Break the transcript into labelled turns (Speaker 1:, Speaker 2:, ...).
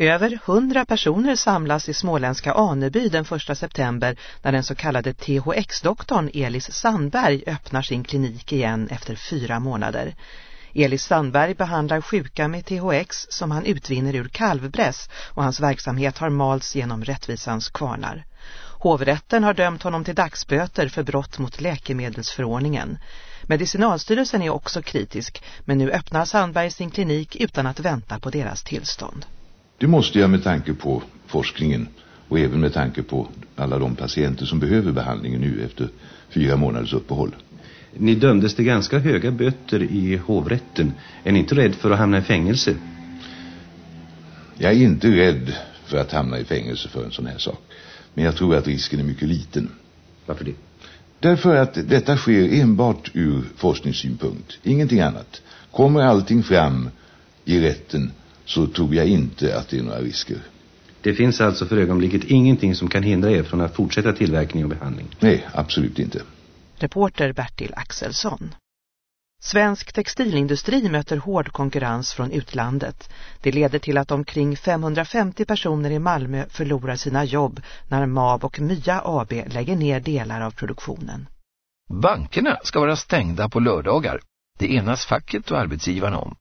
Speaker 1: Över hundra personer samlas i småländska Aneby den 1 september när den så kallade THX-doktorn Elis Sandberg öppnar sin klinik igen efter fyra månader. Elis Sandberg behandlar sjuka med THX som han utvinner ur kalvbräss och hans verksamhet har malts genom rättvisans kvarnar. Hovrätten har dömt honom till dagsböter för brott mot läkemedelsförordningen. Medicinalstyrelsen är också kritisk men nu öppnar Sandberg sin klinik utan att vänta på deras tillstånd.
Speaker 2: Det måste jag med tanke på forskningen och även med tanke på alla de patienter som behöver behandlingen nu efter fyra månaders uppehåll.
Speaker 3: Ni dömdes till ganska höga böter i hovrätten. Är ni inte rädd för att hamna i fängelse?
Speaker 2: Jag är inte rädd för att hamna i fängelse för en sån här sak. Men jag tror att risken är mycket liten.
Speaker 3: Varför det?
Speaker 2: Därför att detta sker enbart ur forskningssynpunkt. Ingenting annat. Kommer allting fram i rätten så tror jag inte att det är några risker.
Speaker 3: Det finns alltså för ögonblicket ingenting som kan hindra er från att fortsätta tillverkning och behandling?
Speaker 2: Nej, absolut inte.
Speaker 1: Reporter Bertil Axelsson. Svensk textilindustri möter hård konkurrens från utlandet. Det leder till att omkring 550 personer i Malmö förlorar sina jobb när MAB och Mya AB lägger ner delar av produktionen.
Speaker 4: Bankerna ska vara stängda på lördagar. Det enas facket och arbetsgivarna om.